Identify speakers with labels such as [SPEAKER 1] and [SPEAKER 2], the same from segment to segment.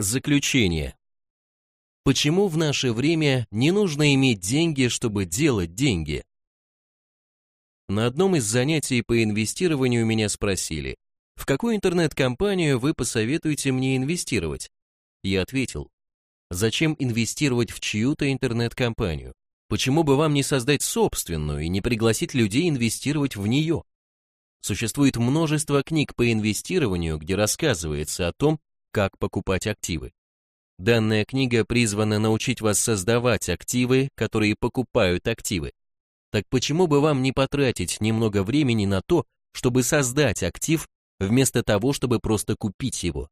[SPEAKER 1] Заключение. Почему в наше время не нужно иметь деньги, чтобы делать деньги? На одном из занятий по инвестированию меня спросили, в какую интернет-компанию вы посоветуете мне инвестировать? Я ответил, зачем инвестировать в чью-то интернет-компанию? Почему бы вам не создать собственную и не пригласить людей инвестировать в нее? Существует множество книг по инвестированию, где рассказывается о том, как покупать активы. Данная книга призвана научить вас создавать активы, которые покупают активы. Так почему бы вам не потратить немного времени на то, чтобы создать актив, вместо того, чтобы просто купить его?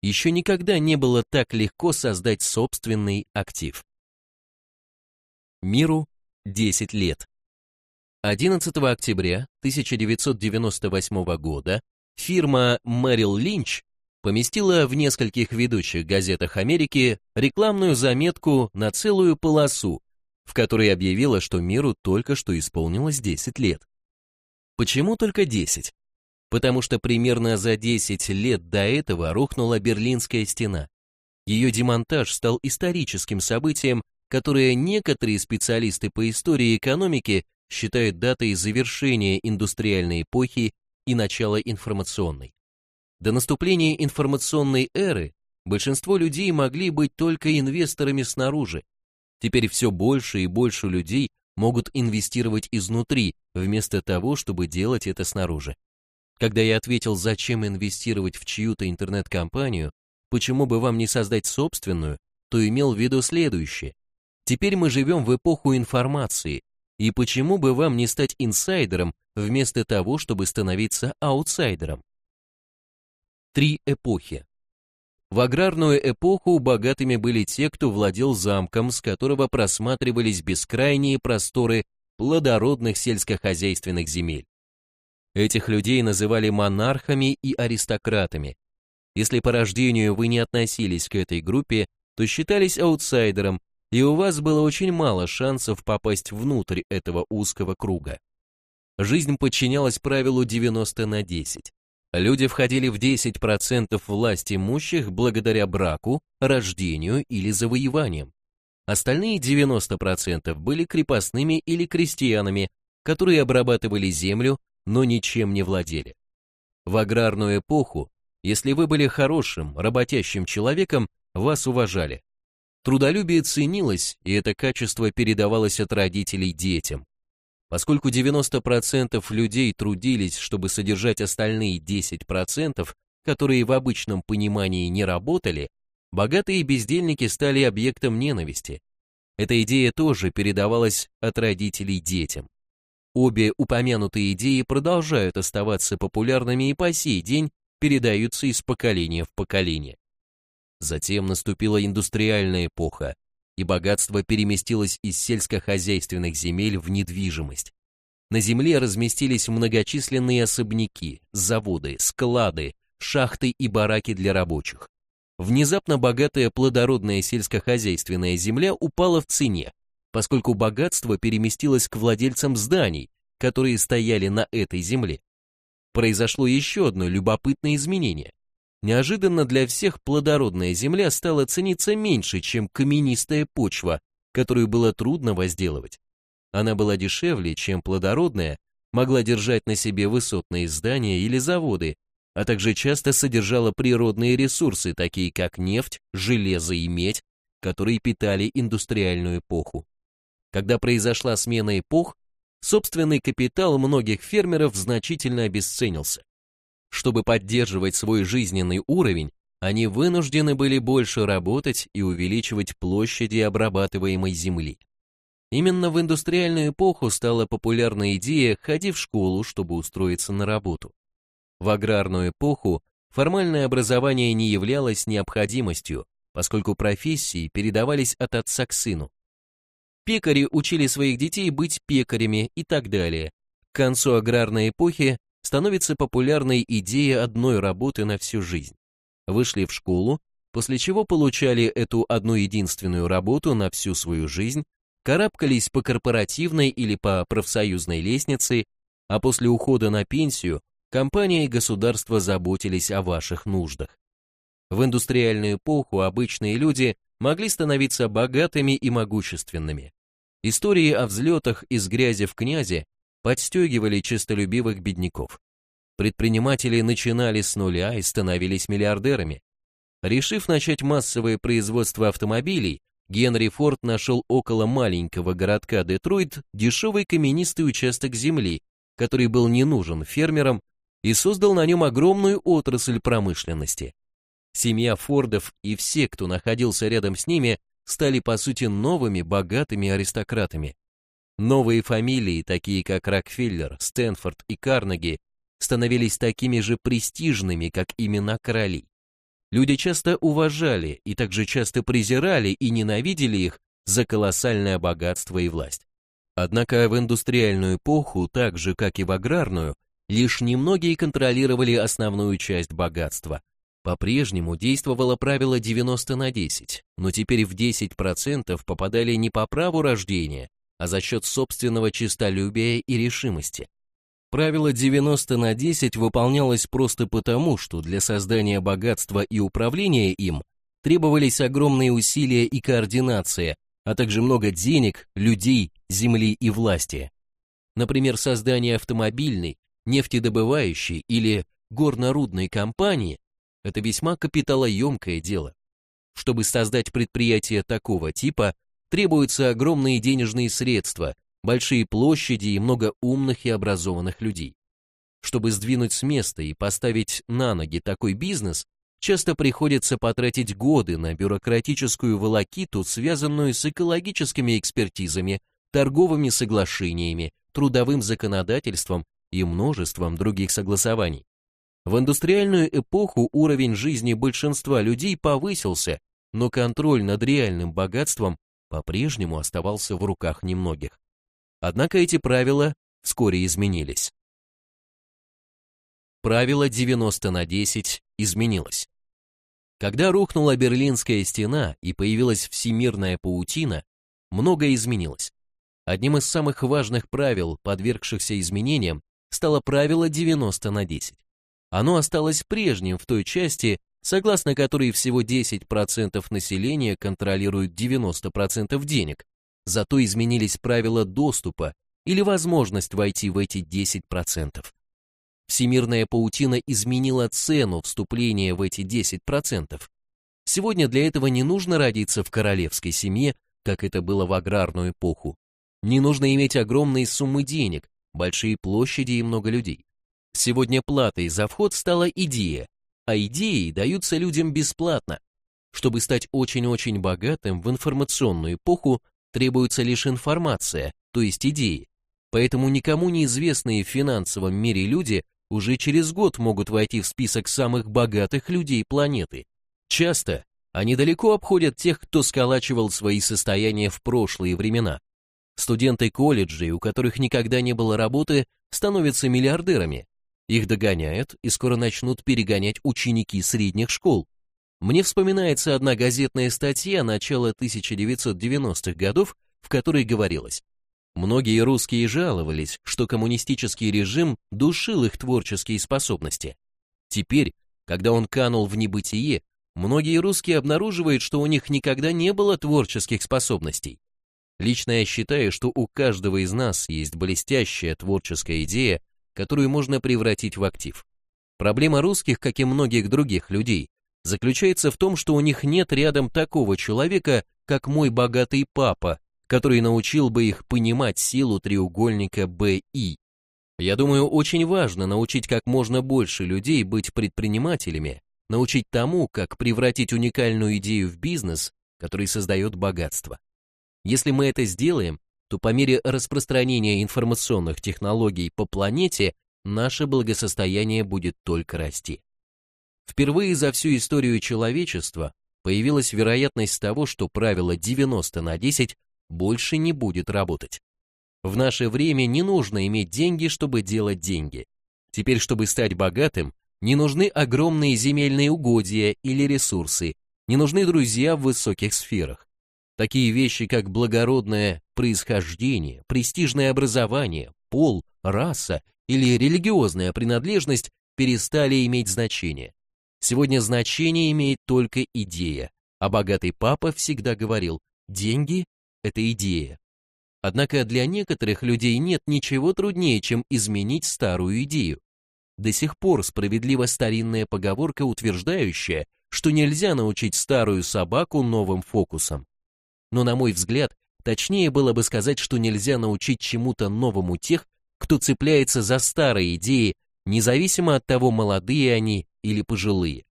[SPEAKER 1] Еще никогда не было так легко создать собственный актив. Миру 10 лет. 11 октября 1998 года фирма Merrill Lynch поместила в нескольких ведущих газетах Америки рекламную заметку на целую полосу, в которой объявила, что миру только что исполнилось 10 лет. Почему только 10? Потому что примерно за 10 лет до этого рухнула Берлинская стена. Ее демонтаж стал историческим событием, которое некоторые специалисты по истории экономики считают датой завершения индустриальной эпохи и начала информационной. До наступления информационной эры большинство людей могли быть только инвесторами снаружи. Теперь все больше и больше людей могут инвестировать изнутри, вместо того, чтобы делать это снаружи. Когда я ответил, зачем инвестировать в чью-то интернет-компанию, почему бы вам не создать собственную, то имел в виду следующее. Теперь мы живем в эпоху информации, и почему бы вам не стать инсайдером, вместо того, чтобы становиться аутсайдером? Три эпохи. В аграрную эпоху богатыми были те, кто владел замком, с которого просматривались бескрайние просторы плодородных сельскохозяйственных земель. Этих людей называли монархами и аристократами. Если по рождению вы не относились к этой группе, то считались аутсайдером, и у вас было очень мало шансов попасть внутрь этого узкого круга. Жизнь подчинялась правилу 90 на 10. Люди входили в 10% власть имущих благодаря браку, рождению или завоеваниям. Остальные 90% были крепостными или крестьянами, которые обрабатывали землю, но ничем не владели. В аграрную эпоху, если вы были хорошим, работящим человеком, вас уважали. Трудолюбие ценилось, и это качество передавалось от родителей детям. Поскольку 90% людей трудились, чтобы содержать остальные 10%, которые в обычном понимании не работали, богатые бездельники стали объектом ненависти. Эта идея тоже передавалась от родителей детям. Обе упомянутые идеи продолжают оставаться популярными и по сей день передаются из поколения в поколение. Затем наступила индустриальная эпоха, и богатство переместилось из сельскохозяйственных земель в недвижимость. На земле разместились многочисленные особняки, заводы, склады, шахты и бараки для рабочих. Внезапно богатая плодородная сельскохозяйственная земля упала в цене, поскольку богатство переместилось к владельцам зданий, которые стояли на этой земле. Произошло еще одно любопытное изменение. Неожиданно для всех плодородная земля стала цениться меньше, чем каменистая почва, которую было трудно возделывать. Она была дешевле, чем плодородная, могла держать на себе высотные здания или заводы, а также часто содержала природные ресурсы, такие как нефть, железо и медь, которые питали индустриальную эпоху. Когда произошла смена эпох, собственный капитал многих фермеров значительно обесценился. Чтобы поддерживать свой жизненный уровень, они вынуждены были больше работать и увеличивать площади обрабатываемой земли. Именно в индустриальную эпоху стала популярна идея «ходи в школу, чтобы устроиться на работу». В аграрную эпоху формальное образование не являлось необходимостью, поскольку профессии передавались от отца к сыну. Пекари учили своих детей быть пекарями и так далее. К концу аграрной эпохи становится популярной идея одной работы на всю жизнь. Вышли в школу, после чего получали эту одну единственную работу на всю свою жизнь, карабкались по корпоративной или по профсоюзной лестнице, а после ухода на пенсию компания и государство заботились о ваших нуждах. В индустриальную эпоху обычные люди могли становиться богатыми и могущественными. Истории о взлетах из грязи в князи подстегивали честолюбивых бедняков. Предприниматели начинали с нуля и становились миллиардерами. Решив начать массовое производство автомобилей, Генри Форд нашел около маленького городка Детройт дешевый каменистый участок земли, который был не нужен фермерам, и создал на нем огромную отрасль промышленности. Семья Фордов и все, кто находился рядом с ними, стали по сути новыми богатыми аристократами. Новые фамилии, такие как Рокфеллер, Стэнфорд и Карнеги, становились такими же престижными, как имена королей. Люди часто уважали и также часто презирали и ненавидели их за колоссальное богатство и власть. Однако в индустриальную эпоху, так же как и в аграрную, лишь немногие контролировали основную часть богатства. По-прежнему действовало правило 90 на 10, но теперь в 10% попадали не по праву рождения, а за счет собственного честолюбия и решимости. Правило 90 на 10 выполнялось просто потому, что для создания богатства и управления им требовались огромные усилия и координация, а также много денег, людей, земли и власти. Например, создание автомобильной, нефтедобывающей или горнорудной компании – это весьма капиталоемкое дело. Чтобы создать предприятие такого типа, требуются огромные денежные средства, большие площади и много умных и образованных людей. Чтобы сдвинуть с места и поставить на ноги такой бизнес, часто приходится потратить годы на бюрократическую волокиту, связанную с экологическими экспертизами, торговыми соглашениями, трудовым законодательством и множеством других согласований. В индустриальную эпоху уровень жизни большинства людей повысился, но контроль над реальным богатством по-прежнему оставался в руках немногих. Однако эти правила вскоре изменились. Правило 90 на 10 изменилось. Когда рухнула Берлинская стена и появилась всемирная паутина, многое изменилось. Одним из самых важных правил, подвергшихся изменениям, стало правило 90 на 10. Оно осталось прежним в той части, согласно которой всего 10% населения контролируют 90% денег, Зато изменились правила доступа или возможность войти в эти 10%. Всемирная паутина изменила цену вступления в эти 10%. Сегодня для этого не нужно родиться в королевской семье, как это было в аграрную эпоху. Не нужно иметь огромные суммы денег, большие площади и много людей. Сегодня платой за вход стала идея, а идеи даются людям бесплатно. Чтобы стать очень-очень богатым в информационную эпоху, требуется лишь информация, то есть идеи. Поэтому никому неизвестные в финансовом мире люди уже через год могут войти в список самых богатых людей планеты. Часто они далеко обходят тех, кто сколачивал свои состояния в прошлые времена. Студенты колледжей, у которых никогда не было работы, становятся миллиардерами. Их догоняют и скоро начнут перегонять ученики средних школ. Мне вспоминается одна газетная статья начала 1990-х годов, в которой говорилось, многие русские жаловались, что коммунистический режим душил их творческие способности. Теперь, когда он канул в небытие, многие русские обнаруживают, что у них никогда не было творческих способностей. Лично я считаю, что у каждого из нас есть блестящая творческая идея, которую можно превратить в актив. Проблема русских, как и многих других людей, заключается в том, что у них нет рядом такого человека, как мой богатый папа, который научил бы их понимать силу треугольника БИ. Я думаю, очень важно научить как можно больше людей быть предпринимателями, научить тому, как превратить уникальную идею в бизнес, который создает богатство. Если мы это сделаем, то по мере распространения информационных технологий по планете наше благосостояние будет только расти. Впервые за всю историю человечества появилась вероятность того, что правило 90 на 10 больше не будет работать. В наше время не нужно иметь деньги, чтобы делать деньги. Теперь, чтобы стать богатым, не нужны огромные земельные угодья или ресурсы, не нужны друзья в высоких сферах. Такие вещи, как благородное происхождение, престижное образование, пол, раса или религиозная принадлежность перестали иметь значение. Сегодня значение имеет только идея, а богатый папа всегда говорил, деньги – это идея. Однако для некоторых людей нет ничего труднее, чем изменить старую идею. До сих пор справедлива старинная поговорка, утверждающая, что нельзя научить старую собаку новым фокусам. Но, на мой взгляд, точнее было бы сказать, что нельзя научить чему-то новому тех, кто цепляется за старые идеи, независимо от того, молодые они или пожилые.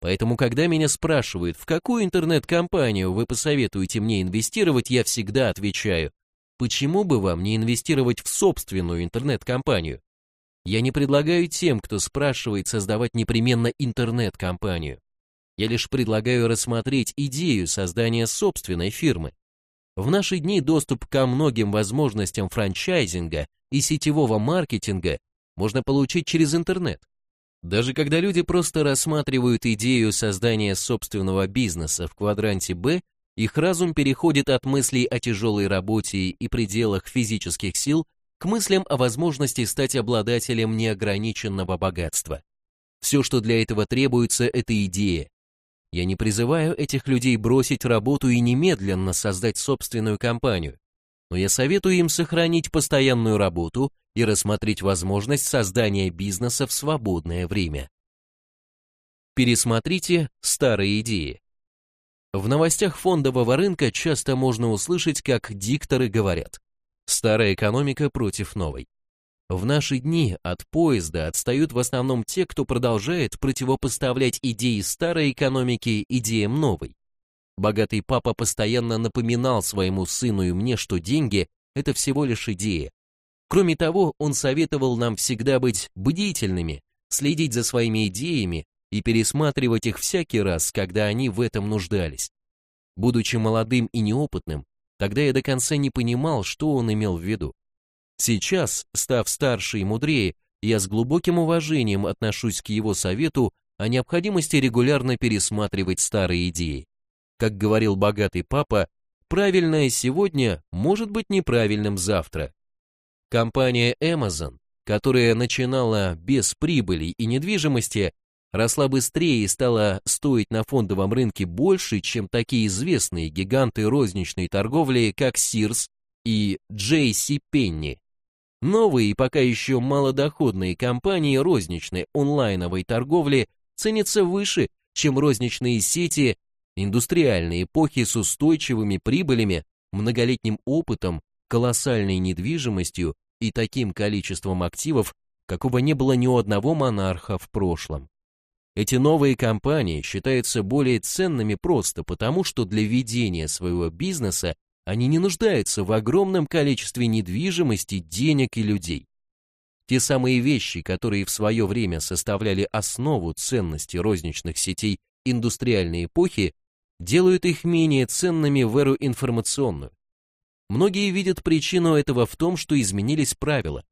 [SPEAKER 1] Поэтому, когда меня спрашивают, в какую интернет-компанию вы посоветуете мне инвестировать, я всегда отвечаю, почему бы вам не инвестировать в собственную интернет-компанию? Я не предлагаю тем, кто спрашивает, создавать непременно интернет-компанию. Я лишь предлагаю рассмотреть идею создания собственной фирмы. В наши дни доступ ко многим возможностям франчайзинга и сетевого маркетинга можно получить через интернет. Даже когда люди просто рассматривают идею создания собственного бизнеса в квадранте Б, их разум переходит от мыслей о тяжелой работе и пределах физических сил к мыслям о возможности стать обладателем неограниченного богатства. Все, что для этого требуется, это идея. Я не призываю этих людей бросить работу и немедленно создать собственную компанию, но я советую им сохранить постоянную работу и рассмотреть возможность создания бизнеса в свободное время. Пересмотрите старые идеи. В новостях фондового рынка часто можно услышать, как дикторы говорят Старая экономика против новой. В наши дни от поезда отстают в основном те, кто продолжает противопоставлять идеи старой экономики идеям новой. Богатый папа постоянно напоминал своему сыну и мне, что деньги – это всего лишь идея. Кроме того, он советовал нам всегда быть бдительными, следить за своими идеями и пересматривать их всякий раз, когда они в этом нуждались. Будучи молодым и неопытным, Тогда я до конца не понимал, что он имел в виду. Сейчас, став старше и мудрее, я с глубоким уважением отношусь к его совету о необходимости регулярно пересматривать старые идеи. Как говорил богатый папа, правильное сегодня может быть неправильным завтра. Компания Amazon, которая начинала без прибыли и недвижимости, росла быстрее и стала стоить на фондовом рынке больше, чем такие известные гиганты розничной торговли, как Sears и J.C. Penney. Новые и пока еще малодоходные компании розничной онлайновой торговли ценятся выше, чем розничные сети индустриальной эпохи с устойчивыми прибылями, многолетним опытом, колоссальной недвижимостью и таким количеством активов, какого не было ни у одного монарха в прошлом. Эти новые компании считаются более ценными просто потому, что для ведения своего бизнеса они не нуждаются в огромном количестве недвижимости, денег и людей. Те самые вещи, которые в свое время составляли основу ценности розничных сетей индустриальной эпохи, делают их менее ценными в эру информационную. Многие видят причину этого в том, что изменились правила.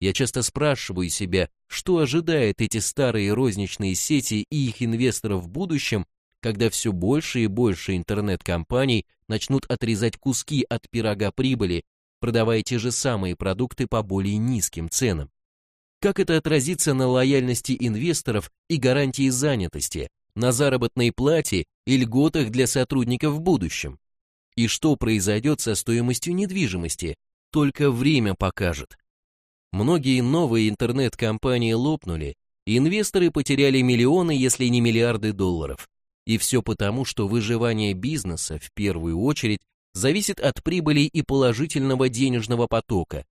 [SPEAKER 1] Я часто спрашиваю себя, что ожидает эти старые розничные сети и их инвесторов в будущем, когда все больше и больше интернет-компаний начнут отрезать куски от пирога прибыли, продавая те же самые продукты по более низким ценам. Как это отразится на лояльности инвесторов и гарантии занятости, на заработной плате и льготах для сотрудников в будущем? И что произойдет со стоимостью недвижимости, только время покажет. Многие новые интернет-компании лопнули, инвесторы потеряли миллионы, если не миллиарды долларов. И все потому, что выживание бизнеса в первую очередь зависит от прибыли и положительного денежного потока.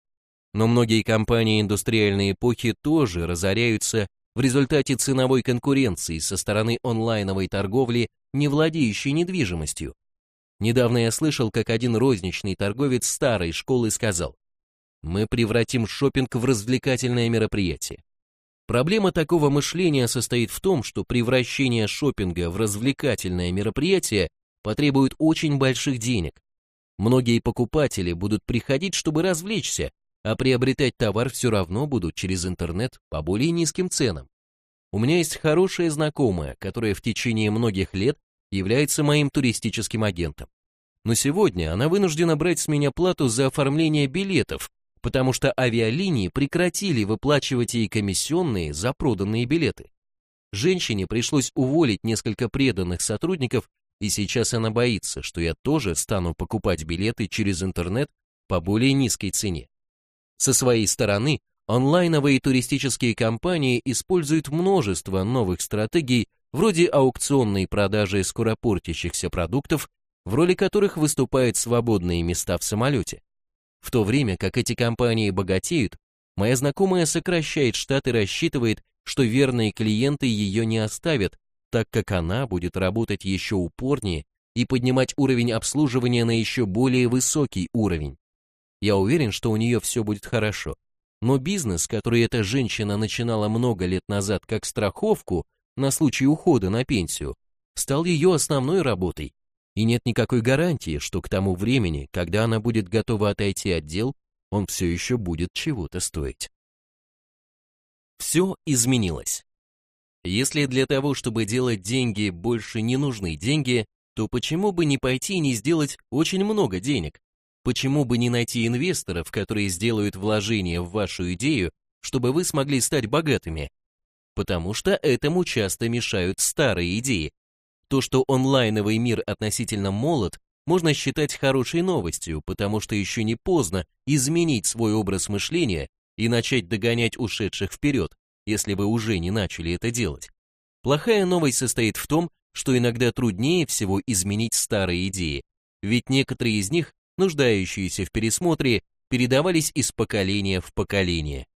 [SPEAKER 1] Но многие компании индустриальной эпохи тоже разоряются в результате ценовой конкуренции со стороны онлайновой торговли, не владеющей недвижимостью. Недавно я слышал, как один розничный торговец старой школы сказал, мы превратим шопинг в развлекательное мероприятие. Проблема такого мышления состоит в том, что превращение шопинга в развлекательное мероприятие потребует очень больших денег. Многие покупатели будут приходить, чтобы развлечься, а приобретать товар все равно будут через интернет по более низким ценам. У меня есть хорошая знакомая, которая в течение многих лет является моим туристическим агентом. Но сегодня она вынуждена брать с меня плату за оформление билетов, потому что авиалинии прекратили выплачивать ей комиссионные за проданные билеты. женщине пришлось уволить несколько преданных сотрудников, и сейчас она боится, что я тоже стану покупать билеты через интернет по более низкой цене. Со своей стороны, онлайновые туристические компании используют множество новых стратегий вроде аукционной продажи скоропортящихся продуктов, в роли которых выступают свободные места в самолете. В то время как эти компании богатеют, моя знакомая сокращает штат и рассчитывает, что верные клиенты ее не оставят, так как она будет работать еще упорнее и поднимать уровень обслуживания на еще более высокий уровень. Я уверен, что у нее все будет хорошо. Но бизнес, который эта женщина начинала много лет назад как страховку на случай ухода на пенсию, стал ее основной работой. И нет никакой гарантии, что к тому времени, когда она будет готова отойти от дел, он все еще будет чего-то стоить. Все изменилось. Если для того, чтобы делать деньги, больше не нужны деньги, то почему бы не пойти и не сделать очень много денег? Почему бы не найти инвесторов, которые сделают вложение в вашу идею, чтобы вы смогли стать богатыми? Потому что этому часто мешают старые идеи. То, что онлайновый мир относительно молод, можно считать хорошей новостью, потому что еще не поздно изменить свой образ мышления и начать догонять ушедших вперед, если вы уже не начали это делать. Плохая новость состоит в том, что иногда труднее всего изменить старые идеи, ведь некоторые из них, нуждающиеся в пересмотре, передавались из поколения в поколение.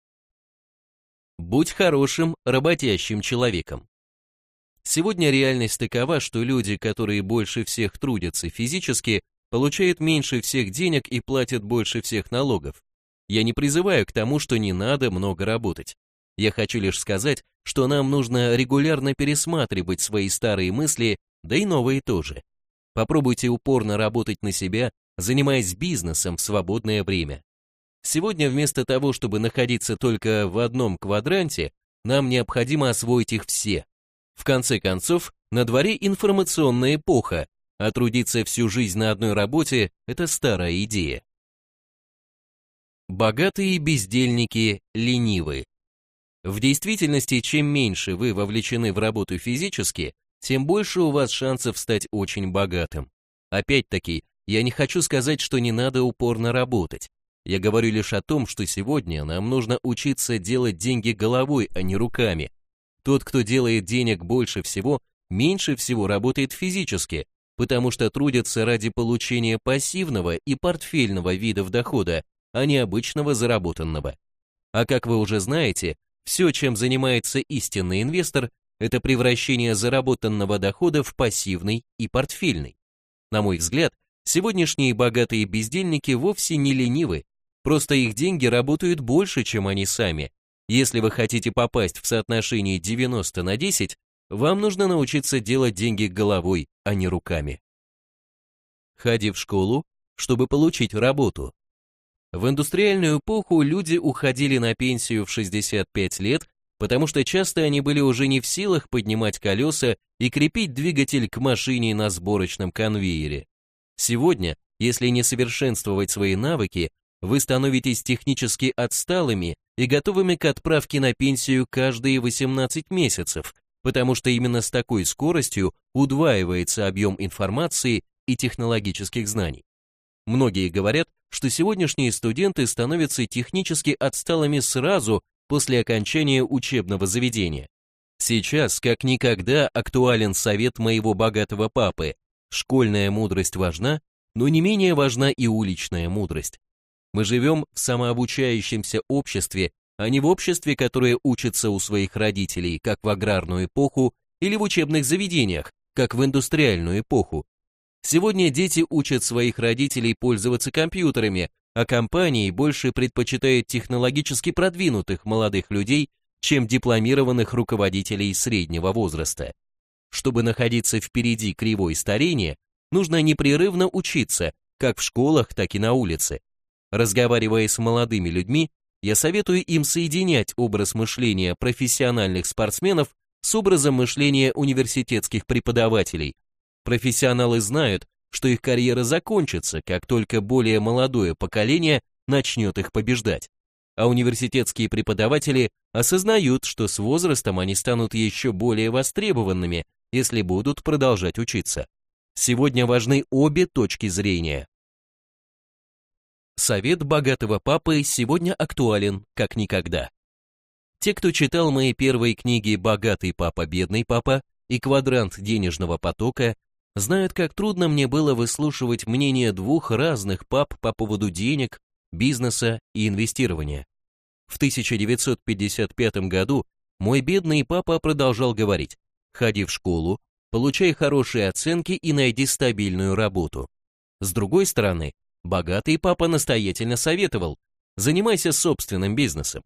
[SPEAKER 1] Будь хорошим, работящим человеком. Сегодня реальность такова, что люди, которые больше всех трудятся физически, получают меньше всех денег и платят больше всех налогов. Я не призываю к тому, что не надо много работать. Я хочу лишь сказать, что нам нужно регулярно пересматривать свои старые мысли, да и новые тоже. Попробуйте упорно работать на себя, занимаясь бизнесом в свободное время. Сегодня вместо того, чтобы находиться только в одном квадранте, нам необходимо освоить их все. В конце концов, на дворе информационная эпоха, а трудиться всю жизнь на одной работе – это старая идея. Богатые бездельники ленивы. В действительности, чем меньше вы вовлечены в работу физически, тем больше у вас шансов стать очень богатым. Опять-таки, я не хочу сказать, что не надо упорно работать. Я говорю лишь о том, что сегодня нам нужно учиться делать деньги головой, а не руками, тот, кто делает денег больше всего, меньше всего работает физически, потому что трудится ради получения пассивного и портфельного видов дохода, а не обычного заработанного. А как вы уже знаете, все, чем занимается истинный инвестор, это превращение заработанного дохода в пассивный и портфельный. На мой взгляд, сегодняшние богатые бездельники вовсе не ленивы, просто их деньги работают больше, чем они сами, если вы хотите попасть в соотношение 90 на 10, вам нужно научиться делать деньги головой, а не руками. Ходи в школу, чтобы получить работу. В индустриальную эпоху люди уходили на пенсию в 65 лет, потому что часто они были уже не в силах поднимать колеса и крепить двигатель к машине на сборочном конвейере. Сегодня, если не совершенствовать свои навыки, вы становитесь технически отсталыми и готовыми к отправке на пенсию каждые 18 месяцев, потому что именно с такой скоростью удваивается объем информации и технологических знаний. Многие говорят, что сегодняшние студенты становятся технически отсталыми сразу после окончания учебного заведения. Сейчас, как никогда, актуален совет моего богатого папы. Школьная мудрость важна, но не менее важна и уличная мудрость. Мы живем в самообучающемся обществе, а не в обществе, которое учится у своих родителей, как в аграрную эпоху, или в учебных заведениях, как в индустриальную эпоху. Сегодня дети учат своих родителей пользоваться компьютерами, а компании больше предпочитают технологически продвинутых молодых людей, чем дипломированных руководителей среднего возраста. Чтобы находиться впереди кривой старения, нужно непрерывно учиться, как в школах, так и на улице. Разговаривая с молодыми людьми, я советую им соединять образ мышления профессиональных спортсменов с образом мышления университетских преподавателей. Профессионалы знают, что их карьера закончится, как только более молодое поколение начнет их побеждать. а университетские преподаватели осознают, что с возрастом они станут еще более востребованными, если будут продолжать учиться. Сегодня важны обе точки зрения. Совет богатого папы сегодня актуален как никогда. Те, кто читал мои первые книги «Богатый папа, бедный папа» и «Квадрант денежного потока», знают, как трудно мне было выслушивать мнение двух разных пап по поводу денег, бизнеса и инвестирования. В 1955 году мой бедный папа продолжал говорить, ходи в школу, получай хорошие оценки и найди стабильную работу. С другой стороны, богатый папа настоятельно советовал, занимайся собственным бизнесом.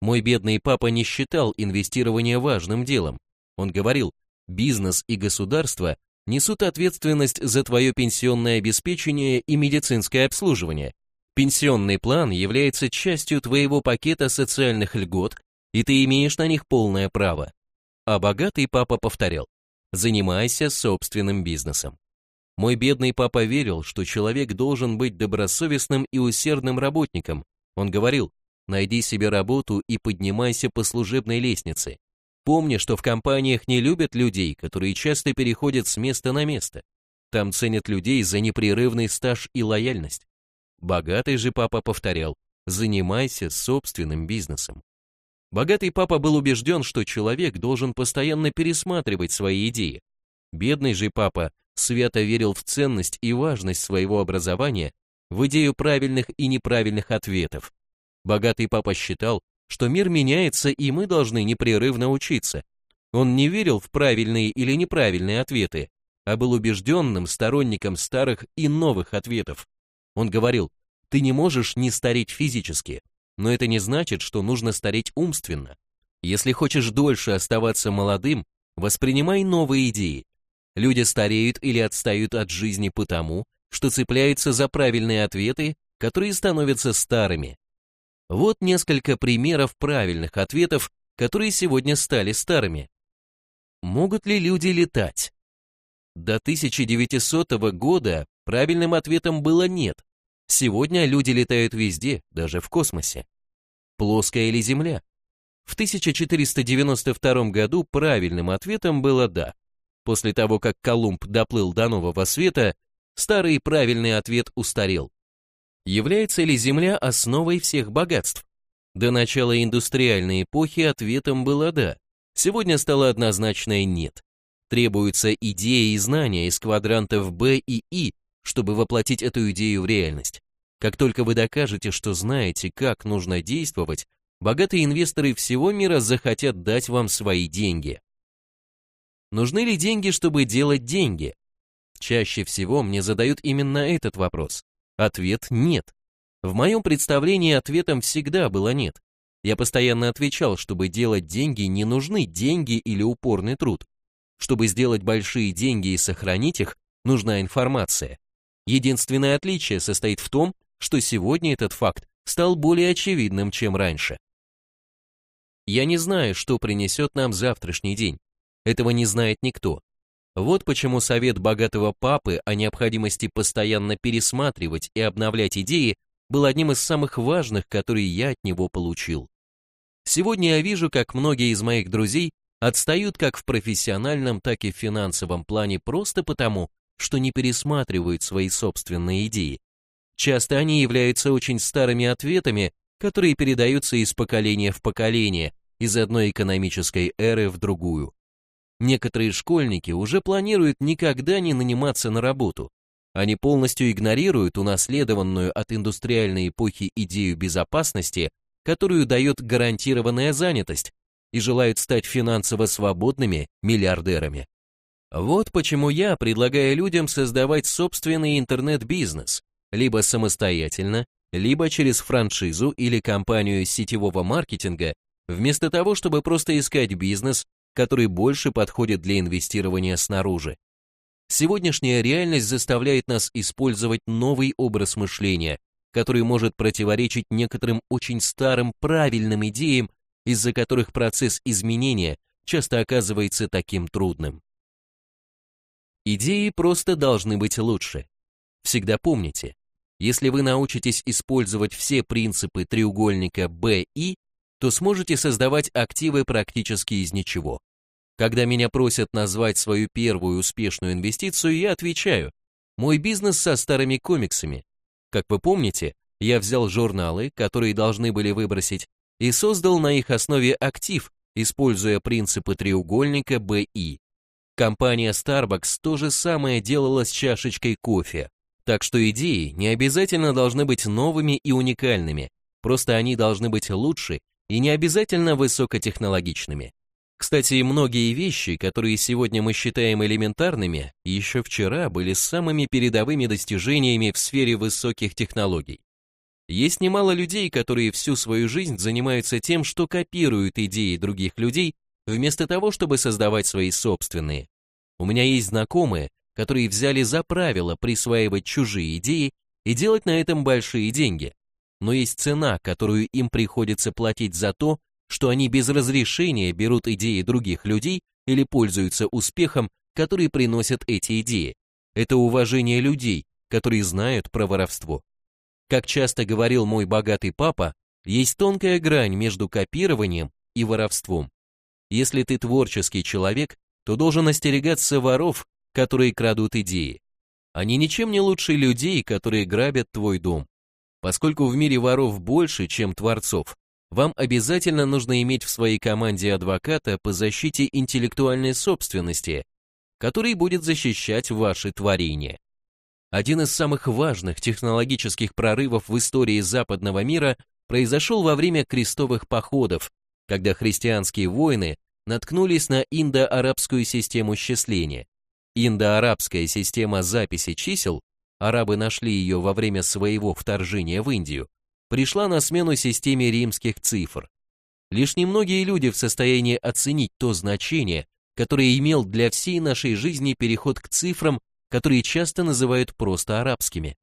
[SPEAKER 1] Мой бедный папа не считал инвестирование важным делом. Он говорил, бизнес и государство несут ответственность за твое пенсионное обеспечение и медицинское обслуживание. Пенсионный план является частью твоего пакета социальных льгот, и ты имеешь на них полное право. А богатый папа повторял, занимайся собственным бизнесом. Мой бедный папа верил, что человек должен быть добросовестным и усердным работником. Он говорил, найди себе работу и поднимайся по служебной лестнице. Помни, что в компаниях не любят людей, которые часто переходят с места на место. Там ценят людей за непрерывный стаж и лояльность. Богатый же папа повторял, занимайся собственным бизнесом. Богатый папа был убежден, что человек должен постоянно пересматривать свои идеи. Бедный же папа свято верил в ценность и важность своего образования, в идею правильных и неправильных ответов. Богатый папа считал, что мир меняется, и мы должны непрерывно учиться. Он не верил в правильные или неправильные ответы, а был убежденным сторонником старых и новых ответов. Он говорил, ты не можешь не стареть физически, но это не значит, что нужно стареть умственно. Если хочешь дольше оставаться молодым, воспринимай новые идеи. Люди стареют или отстают от жизни потому, что цепляются за правильные ответы, которые становятся старыми. Вот несколько примеров правильных ответов, которые сегодня стали старыми. Могут ли люди летать? До 1900 года правильным ответом было нет. Сегодня люди летают везде, даже в космосе. Плоская ли Земля? В 1492 году правильным ответом было «да». После того, как Колумб доплыл до нового света, старый правильный ответ устарел. Является ли Земля основой всех богатств? До начала индустриальной эпохи ответом было «да». Сегодня стало однозначное «нет». Требуются идеи и знания из квадрантов Б и И, чтобы воплотить эту идею в реальность. Как только вы докажете, что знаете, как нужно действовать, богатые инвесторы всего мира захотят дать вам свои деньги. Нужны ли деньги, чтобы делать деньги? Чаще всего мне задают именно этот вопрос. Ответ – нет. В моем представлении ответом всегда было нет. Я постоянно отвечал, чтобы делать деньги, не нужны деньги или упорный труд. Чтобы сделать большие деньги и сохранить их, нужна информация. Единственное отличие состоит в том, что сегодня этот факт стал более очевидным, чем раньше. Я не знаю, что принесет нам завтрашний день. Этого не знает никто. Вот почему совет богатого папы о необходимости постоянно пересматривать и обновлять идеи был одним из самых важных, которые я от него получил. Сегодня я вижу, как многие из моих друзей отстают как в профессиональном, так и в финансовом плане просто потому, что не пересматривают свои собственные идеи. Часто они являются очень старыми ответами, которые передаются из поколения в поколение, из одной экономической эры в другую. Некоторые школьники уже планируют никогда не наниматься на работу. Они полностью игнорируют унаследованную от индустриальной эпохи идею безопасности, которую дает гарантированная занятость, и желают стать финансово свободными миллиардерами. Вот почему я предлагаю людям создавать собственный интернет-бизнес, либо самостоятельно, либо через франшизу или компанию сетевого маркетинга, вместо того, чтобы просто искать бизнес, который больше подходит для инвестирования снаружи. Сегодняшняя реальность заставляет нас использовать новый образ мышления, который может противоречить некоторым очень старым правильным идеям, из-за которых процесс изменения часто оказывается таким трудным. Идеи просто должны быть лучше. Всегда помните, Если вы научитесь использовать все принципы треугольника BI, то сможете создавать активы практически из ничего. Когда меня просят назвать свою первую успешную инвестицию, я отвечаю, мой бизнес со старыми комиксами. Как вы помните, я взял журналы, которые должны были выбросить, и создал на их основе актив, используя принципы треугольника BI. Компания Starbucks то же самое делала с чашечкой кофе. Так что идеи не обязательно должны быть новыми и уникальными, просто они должны быть лучше и не обязательно высокотехнологичными. Кстати, многие вещи, которые сегодня мы считаем элементарными, еще вчера были самыми передовыми достижениями в сфере высоких технологий. Есть немало людей, которые всю свою жизнь занимаются тем, что копируют идеи других людей, вместо того, чтобы создавать свои собственные. У меня есть знакомые, которые взяли за правило присваивать чужие идеи и делать на этом большие деньги. Но есть цена, которую им приходится платить за то, что они без разрешения берут идеи других людей или пользуются успехом, который приносят эти идеи. Это уважение людей, которые знают про воровство. Как часто говорил мой богатый папа, есть тонкая грань между копированием и воровством. Если ты творческий человек, то должен остерегаться воров, которые крадут идеи. Они ничем не лучше людей, которые грабят твой дом. Поскольку в мире воров больше, чем творцов, вам обязательно нужно иметь в своей команде адвоката по защите интеллектуальной собственности, который будет защищать ваши творения. Один из самых важных технологических прорывов в истории западного мира произошел во время крестовых походов, когда христианские воины наткнулись на индо-арабскую систему счисления. Индо-арабская система записи чисел, арабы нашли ее во время своего вторжения в Индию, пришла на смену системе римских цифр. Лишь немногие люди в состоянии оценить то значение, которое имел для всей нашей жизни переход к цифрам, которые часто называют просто арабскими.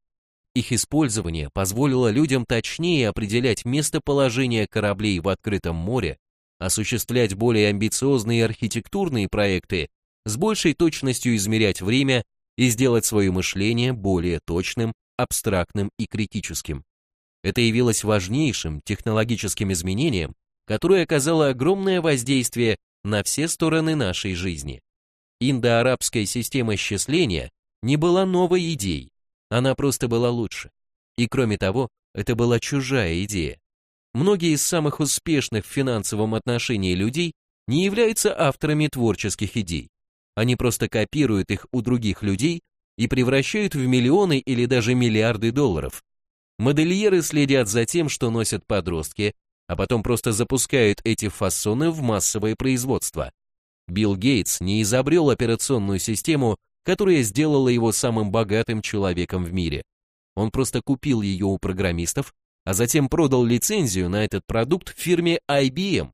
[SPEAKER 1] Их использование позволило людям точнее определять местоположение кораблей в открытом море, осуществлять более амбициозные архитектурные проекты, с большей точностью измерять время и сделать свое мышление более точным, абстрактным и критическим. Это явилось важнейшим технологическим изменением, которое оказало огромное воздействие на все стороны нашей жизни. Индоарабская система счисления не была новой идеей, она просто была лучше. И кроме того, это была чужая идея. Многие из самых успешных в финансовом отношении людей не являются авторами творческих идей. Они просто копируют их у других людей и превращают в миллионы или даже миллиарды долларов. Модельеры следят за тем, что носят подростки, а потом просто запускают эти фасоны в массовое производство. Билл Гейтс не изобрел операционную систему, которая сделала его самым богатым человеком в мире. Он просто купил ее у программистов, а затем продал лицензию на этот продукт фирме IBM.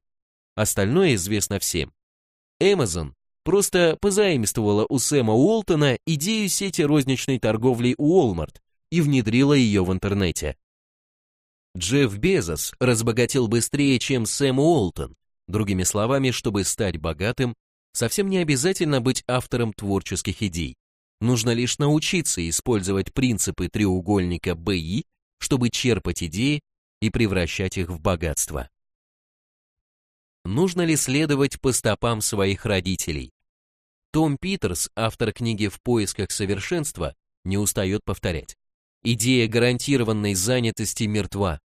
[SPEAKER 1] Остальное известно всем. Amazon просто позаимствовала у Сэма Уолтона идею сети розничной торговли Walmart, и внедрила ее в интернете. Джефф Безос разбогател быстрее, чем Сэм Уолтон. Другими словами, чтобы стать богатым, совсем не обязательно быть автором творческих идей. Нужно лишь научиться использовать принципы треугольника БИ, чтобы черпать идеи и превращать их в богатство. Нужно ли следовать по стопам своих родителей? Том Питерс, автор книги «В поисках совершенства», не устает повторять. Идея гарантированной занятости мертва,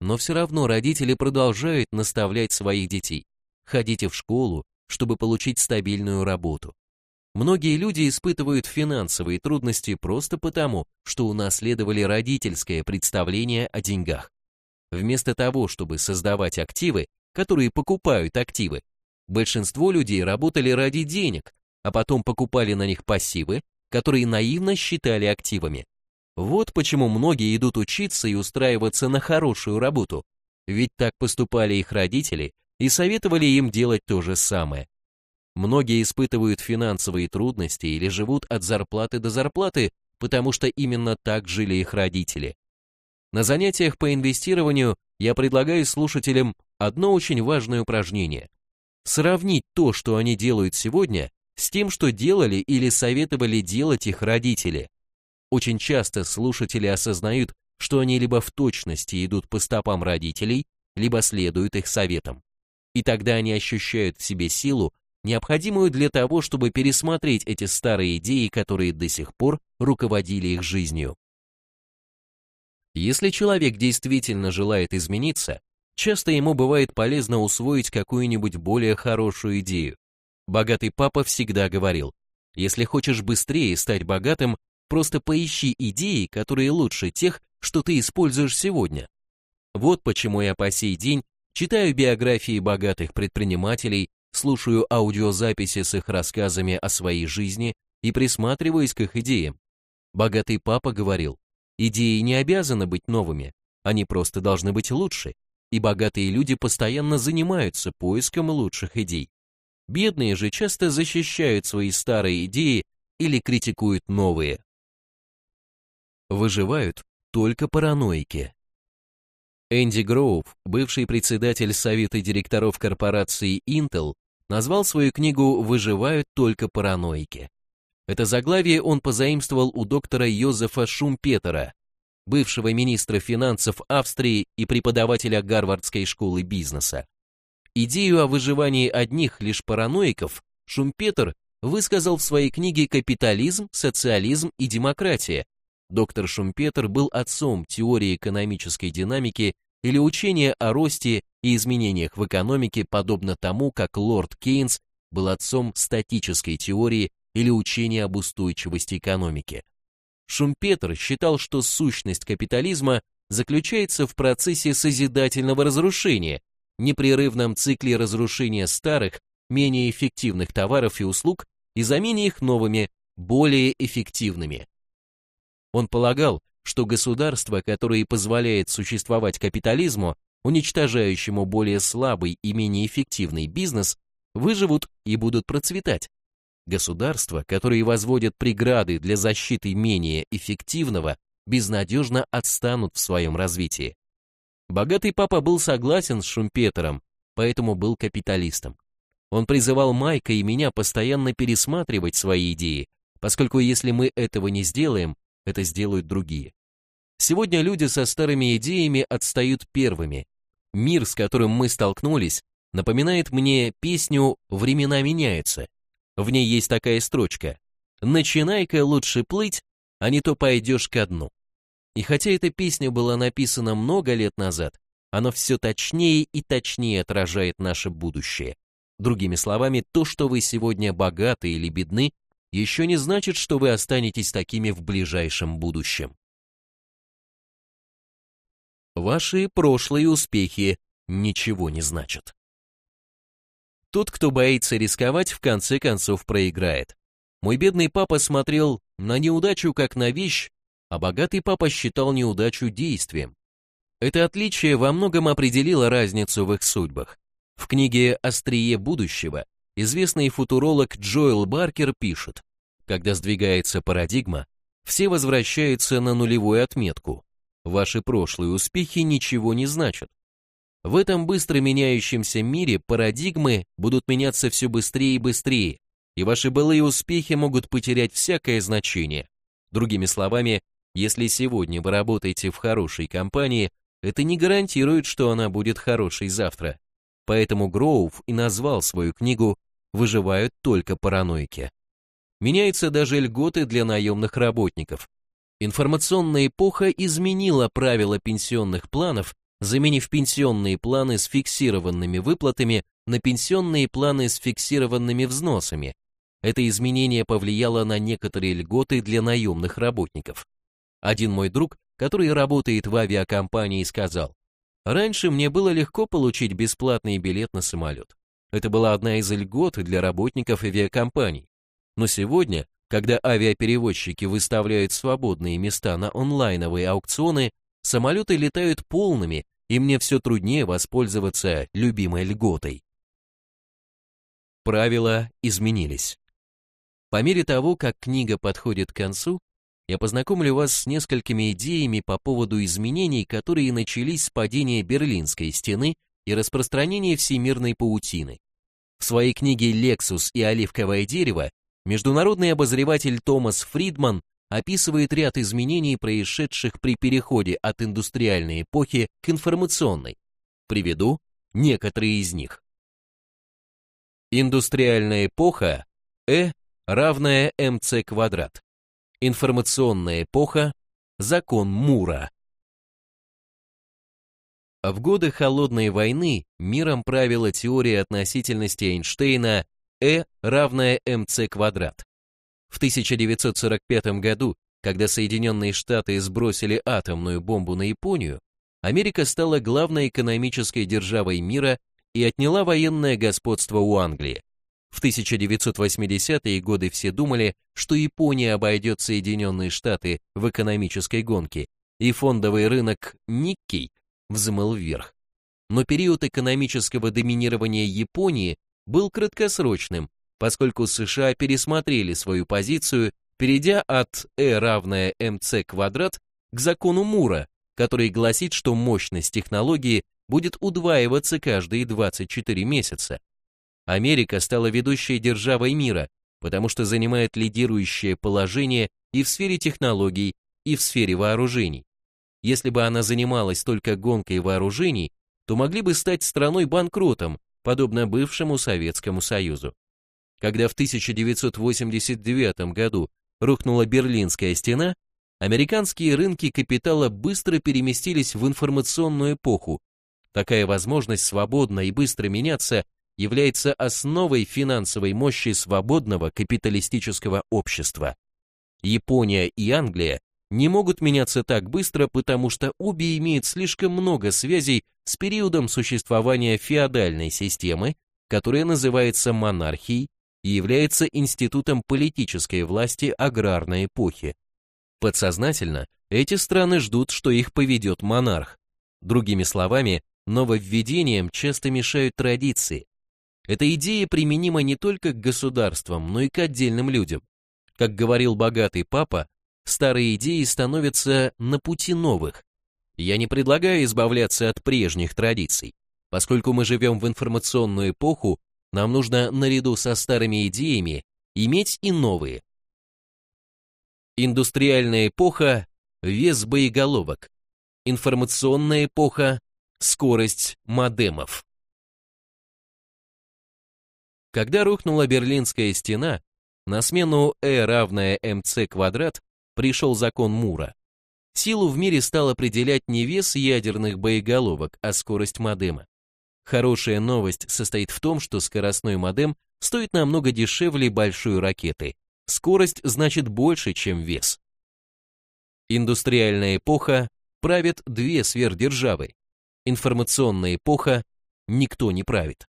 [SPEAKER 1] но все равно родители продолжают наставлять своих детей. Ходите в школу, чтобы получить стабильную работу. Многие люди испытывают финансовые трудности просто потому, что унаследовали родительское представление о деньгах. Вместо того, чтобы создавать активы, которые покупают активы, большинство людей работали ради денег, а потом покупали на них пассивы, которые наивно считали активами. Вот почему многие идут учиться и устраиваться на хорошую работу, ведь так поступали их родители и советовали им делать то же самое. Многие испытывают финансовые трудности или живут от зарплаты до зарплаты, потому что именно так жили их родители. На занятиях по инвестированию я предлагаю слушателям одно очень важное упражнение. Сравнить то, что они делают сегодня, с тем, что делали или советовали делать их родители. Очень часто слушатели осознают, что они либо в точности идут по стопам родителей, либо следуют их советам. И тогда они ощущают в себе силу, необходимую для того, чтобы пересмотреть эти старые идеи, которые до сих пор руководили их жизнью. Если человек действительно желает измениться, часто ему бывает полезно усвоить какую-нибудь более хорошую идею. Богатый папа всегда говорил, если хочешь быстрее стать богатым, просто поищи идеи, которые лучше тех, что ты используешь сегодня. Вот почему я по сей день читаю биографии богатых предпринимателей, слушаю аудиозаписи с их рассказами о своей жизни и присматриваюсь к их идеям. Богатый папа говорил, идеи не обязаны быть новыми, они просто должны быть лучше, и богатые люди постоянно занимаются поиском лучших идей. Бедные же часто защищают свои старые идеи или критикуют новые. Выживают только параноики. Энди Гроув, бывший председатель совета директоров корпорации Intel, назвал свою книгу «Выживают только параноики». Это заглавие он позаимствовал у доктора Йозефа Шумпетера, бывшего министра финансов Австрии и преподавателя Гарвардской школы бизнеса. Идею о выживании одних лишь параноиков Шумпетер высказал в своей книге «Капитализм, социализм и демократия». Доктор Шумпетер был отцом теории экономической динамики или учения о росте и изменениях в экономике, подобно тому, как лорд Кейнс был отцом статической теории или учения об устойчивости экономики. Шумпетер считал, что сущность капитализма заключается в процессе созидательного разрушения, непрерывном цикле разрушения старых, менее эффективных товаров и услуг и замене их новыми, более эффективными. Он полагал, что государство, которое позволяет существовать капитализму, уничтожающему более слабый и менее эффективный бизнес, выживут и будут процветать. Государства, которые возводят преграды для защиты менее эффективного, безнадежно отстанут в своем развитии. Богатый папа был согласен с Шумпетером, поэтому был капиталистом. Он призывал Майка и меня постоянно пересматривать свои идеи, поскольку если мы этого не сделаем, это сделают другие. Сегодня люди со старыми идеями отстают первыми. Мир, с которым мы столкнулись, напоминает мне песню «Времена меняются». В ней есть такая строчка «Начинай-ка лучше плыть, а не то пойдешь ко дну». И хотя эта песня была написана много лет назад, она все точнее и точнее отражает наше будущее. Другими словами, то, что вы сегодня богаты или бедны, еще не значит, что вы останетесь такими в ближайшем будущем. Ваши прошлые успехи ничего не значат. Тот, кто боится рисковать, в конце концов проиграет. Мой бедный папа смотрел на неудачу как на вещь, а богатый папа считал неудачу действием. Это отличие во многом определило разницу в их судьбах. В книге «Острие будущего» известный футуролог Джоэл Баркер пишет, когда сдвигается парадигма, все возвращаются на нулевую отметку. Ваши прошлые успехи ничего не значат. В этом быстро меняющемся мире парадигмы будут меняться все быстрее и быстрее, и ваши былые успехи могут потерять всякое значение. Другими словами, если сегодня вы работаете в хорошей компании, это не гарантирует, что она будет хорошей завтра. Поэтому Гроув и назвал свою книгу «Выживают только параноики». Меняются даже льготы для наемных работников. Информационная эпоха изменила правила пенсионных планов, заменив пенсионные планы с фиксированными выплатами на пенсионные планы с фиксированными взносами. Это изменение повлияло на некоторые льготы для наемных работников. Один мой друг, который работает в авиакомпании, сказал, «Раньше мне было легко получить бесплатный билет на самолет. Это была одна из льгот для работников авиакомпаний. Но сегодня, когда авиаперевозчики выставляют свободные места на онлайновые аукционы, самолеты летают полными, и мне все труднее воспользоваться любимой льготой. Правила изменились. По мере того, как книга подходит к концу, я познакомлю вас с несколькими идеями по поводу изменений, которые начались с падения Берлинской стены и распространения всемирной паутины. В своей книге «Лексус и оливковое дерево» международный обозреватель Томас Фридман описывает ряд изменений, происшедших при переходе от индустриальной эпохи к информационной. Приведу некоторые из них. Индустриальная эпоха E равная mc квадрат. Информационная эпоха закон Мура. В годы Холодной войны миром правила теория относительности Эйнштейна E равная mc квадрат. В 1945 году, когда Соединенные Штаты сбросили атомную бомбу на Японию, Америка стала главной экономической державой мира и отняла военное господство у Англии. В 1980-е годы все думали, что Япония обойдет Соединенные Штаты в экономической гонке, и фондовый рынок Никкей взмыл вверх. Но период экономического доминирования Японии был краткосрочным, поскольку США пересмотрели свою позицию, перейдя от E равное mc квадрат к закону Мура, который гласит, что мощность технологии будет удваиваться каждые 24 месяца. Америка стала ведущей державой мира, потому что занимает лидирующее положение и в сфере технологий, и в сфере вооружений. Если бы она занималась только гонкой вооружений, то могли бы стать страной-банкротом, подобно бывшему Советскому Союзу. Когда в 1989 году рухнула Берлинская стена, американские рынки капитала быстро переместились в информационную эпоху. Такая возможность свободно и быстро меняться является основой финансовой мощи свободного капиталистического общества. Япония и Англия не могут меняться так быстро, потому что обе имеют слишком много связей с периодом существования феодальной системы, которая называется монархией и является институтом политической власти аграрной эпохи. Подсознательно эти страны ждут, что их поведет монарх. Другими словами, нововведениям часто мешают традиции. Эта идея применима не только к государствам, но и к отдельным людям. Как говорил богатый папа, старые идеи становятся на пути новых. Я не предлагаю избавляться от прежних традиций. Поскольку мы живем в информационную эпоху, нам нужно наряду со старыми идеями иметь и новые. Индустриальная эпоха – вес боеголовок. Информационная эпоха – скорость модемов. Когда рухнула Берлинская стена, на смену E равная mc квадрат пришел закон Мура. Силу в мире стал определять не вес ядерных боеголовок, а скорость модема. Хорошая новость состоит в том, что скоростной модем стоит намного дешевле большой ракеты. Скорость значит больше, чем вес. Индустриальная эпоха правит две сверхдержавы. Информационная эпоха никто не правит.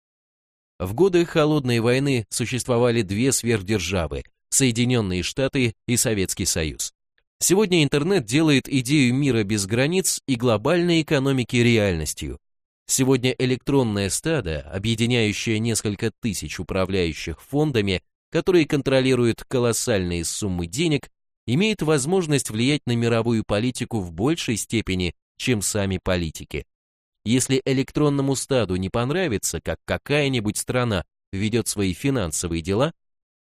[SPEAKER 1] В годы Холодной войны существовали две сверхдержавы – Соединенные Штаты и Советский Союз. Сегодня интернет делает идею мира без границ и глобальной экономики реальностью. Сегодня электронное стадо, объединяющее несколько тысяч управляющих фондами, которые контролируют колоссальные суммы денег, имеет возможность влиять на мировую политику в большей степени, чем сами политики. Если электронному стаду не понравится, как какая-нибудь страна ведет свои финансовые дела,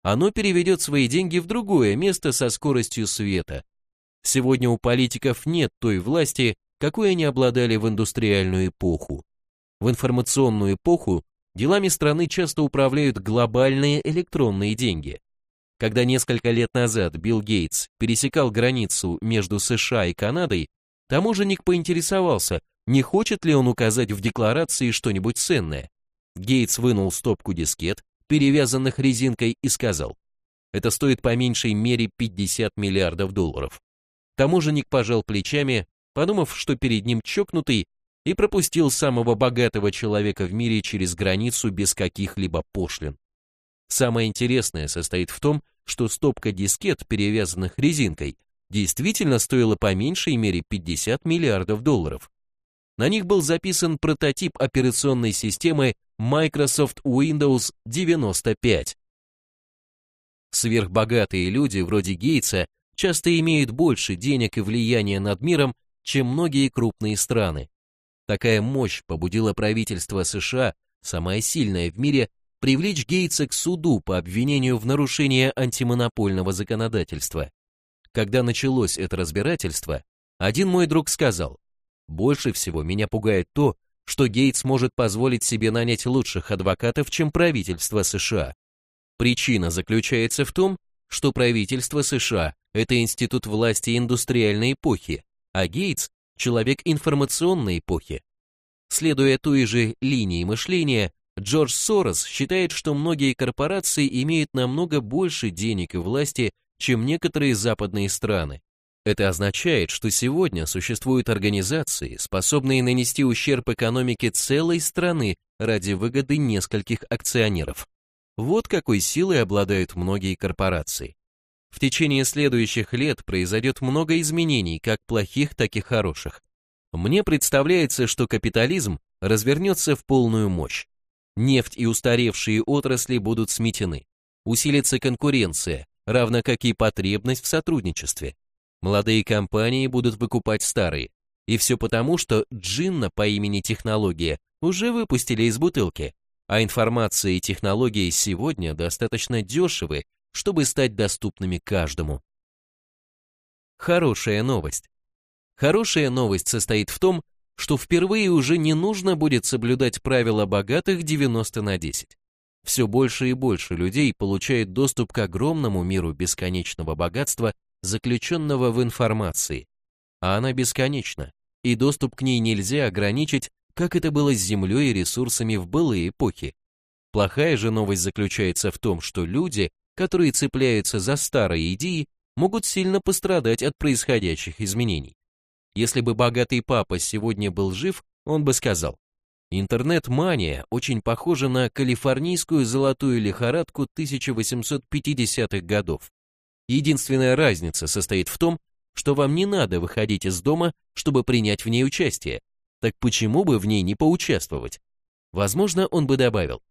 [SPEAKER 1] оно переведет свои деньги в другое место со скоростью света. Сегодня у политиков нет той власти, какой они обладали в индустриальную эпоху. В информационную эпоху делами страны часто управляют глобальные электронные деньги. Когда несколько лет назад Билл Гейтс пересекал границу между США и Канадой, таможенник поинтересовался, не хочет ли он указать в декларации что-нибудь ценное. Гейтс вынул стопку дискет, перевязанных резинкой, и сказал, это стоит по меньшей мере 50 миллиардов долларов. Таможенник пожал плечами, подумав, что перед ним чокнутый и пропустил самого богатого человека в мире через границу без каких-либо пошлин. Самое интересное состоит в том, что стопка дискет, перевязанных резинкой, действительно стоила по меньшей мере 50 миллиардов долларов. На них был записан прототип операционной системы Microsoft Windows 95. Сверхбогатые люди вроде Гейтса часто имеют больше денег и влияния над миром, чем многие крупные страны. Такая мощь побудила правительство США, самое сильное в мире, привлечь Гейтса к суду по обвинению в нарушении антимонопольного законодательства. Когда началось это разбирательство, один мой друг сказал, «Больше всего меня пугает то, что Гейтс может позволить себе нанять лучших адвокатов, чем правительство США. Причина заключается в том, что правительство США – это институт власти индустриальной эпохи, а Гейтс – человек информационной эпохи. Следуя той же линии мышления, Джордж Сорос считает, что многие корпорации имеют намного больше денег и власти, чем некоторые западные страны. Это означает, что сегодня существуют организации, способные нанести ущерб экономике целой страны ради выгоды нескольких акционеров. Вот какой силой обладают многие корпорации. В течение следующих лет произойдет много изменений, как плохих, так и хороших. Мне представляется, что капитализм развернется в полную мощь. Нефть и устаревшие отрасли будут сметены. Усилится конкуренция, равно как и потребность в сотрудничестве. Молодые компании будут выкупать старые. И все потому, что джинна по имени технология уже выпустили из бутылки, а информация и технологии сегодня достаточно дешевы, чтобы стать доступными каждому. Хорошая новость. Хорошая новость состоит в том, что впервые уже не нужно будет соблюдать правила богатых 90 на 10. Все больше и больше людей получают доступ к огромному миру бесконечного богатства заключенного в информации, а она бесконечна, и доступ к ней нельзя ограничить, как это было с землей и ресурсами в былые эпохи. Плохая же новость заключается в том, что люди, которые цепляются за старые идеи, могут сильно пострадать от происходящих изменений. Если бы богатый папа сегодня был жив, он бы сказал, интернет-мания очень похожа на калифорнийскую золотую лихорадку 1850-х годов. Единственная разница состоит в том, что вам не надо выходить из дома, чтобы принять в ней участие. Так почему бы в ней не поучаствовать? Возможно, он бы добавил,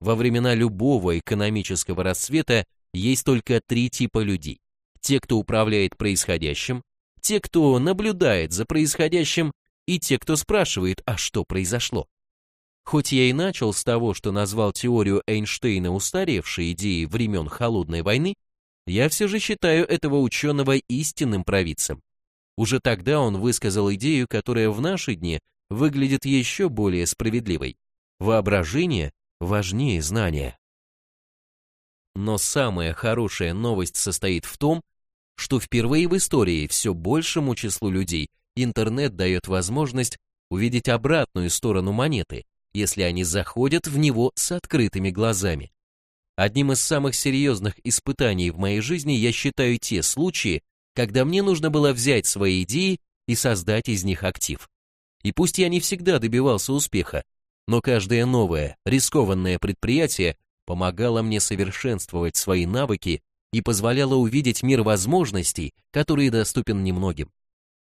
[SPEAKER 1] во времена любого экономического расцвета есть только три типа людей. Те, кто управляет происходящим, те, кто наблюдает за происходящим, и те, кто спрашивает, а что произошло. Хоть я и начал с того, что назвал теорию Эйнштейна устаревшей идеей времен Холодной войны, я все же считаю этого ученого истинным провидцем. Уже тогда он высказал идею, которая в наши дни выглядит еще более справедливой. Воображение важнее знания. Но самая хорошая новость состоит в том, что впервые в истории все большему числу людей интернет дает возможность увидеть обратную сторону монеты, если они заходят в него с открытыми глазами. Одним из самых серьезных испытаний в моей жизни я считаю те случаи, когда мне нужно было взять свои идеи и создать из них актив. И пусть я не всегда добивался успеха, но каждое новое, рискованное предприятие помогало мне совершенствовать свои навыки и позволяло увидеть мир возможностей, который доступен немногим.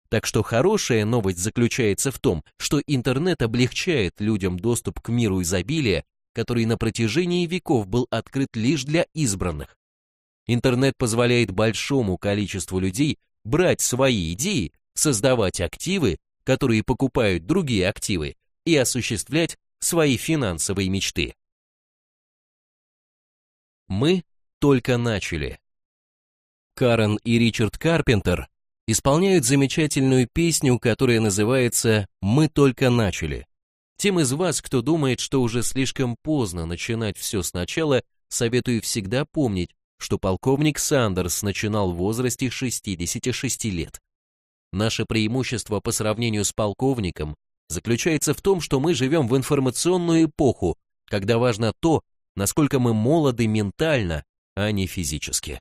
[SPEAKER 1] Так что хорошая новость заключается в том, что интернет облегчает людям доступ к миру изобилия который на протяжении веков был открыт лишь для избранных. Интернет позволяет большому количеству людей брать свои идеи, создавать активы, которые покупают другие активы, и осуществлять свои финансовые мечты. Мы только начали. Карен и Ричард Карпентер исполняют замечательную песню, которая называется «Мы только начали». Тем из вас, кто думает, что уже слишком поздно начинать все сначала, советую всегда помнить, что полковник Сандерс начинал в возрасте 66 лет. Наше преимущество по сравнению с полковником заключается в том, что мы живем в информационную эпоху, когда важно то, насколько мы молоды ментально, а не физически.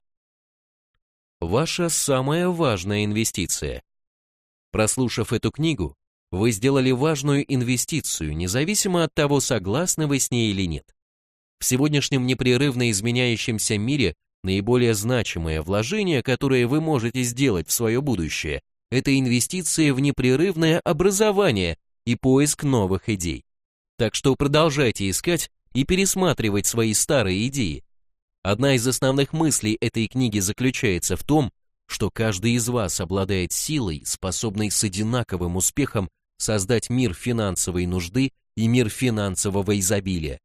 [SPEAKER 1] Ваша самая важная инвестиция. Прослушав эту книгу, вы сделали важную инвестицию, независимо от того, согласны вы с ней или нет. В сегодняшнем непрерывно изменяющемся мире наиболее значимое вложение, которое вы можете сделать в свое будущее, это инвестиция в непрерывное образование и поиск новых идей. Так что продолжайте искать и пересматривать свои старые идеи. Одна из основных мыслей этой книги заключается в том, что каждый из вас обладает силой, способной с одинаковым успехом создать мир финансовой нужды и мир финансового изобилия.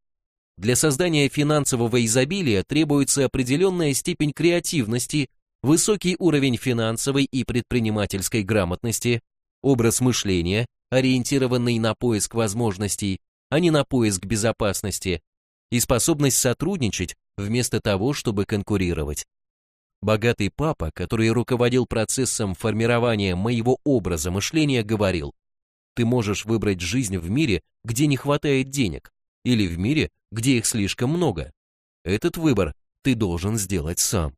[SPEAKER 1] Для создания финансового изобилия требуется определенная степень креативности, высокий уровень финансовой и предпринимательской грамотности, образ мышления, ориентированный на поиск возможностей, а не на поиск безопасности, и способность сотрудничать вместо того, чтобы конкурировать. Богатый папа, который руководил процессом формирования моего образа мышления, говорил, ты можешь выбрать жизнь в мире, где не хватает денег, или в мире, где их слишком много. Этот выбор ты должен сделать сам.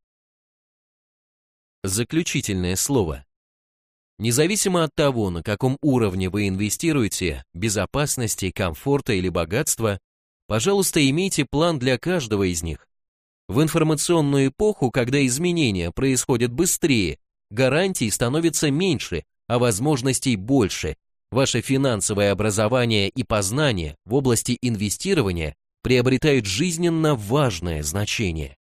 [SPEAKER 1] Заключительное слово. Независимо от того, на каком уровне вы инвестируете, безопасности, комфорта или богатства, пожалуйста, имейте план для каждого из них. В информационную эпоху, когда изменения происходят быстрее, гарантий становится меньше, а возможностей больше, ваше финансовое образование и познание в области инвестирования приобретают жизненно важное значение.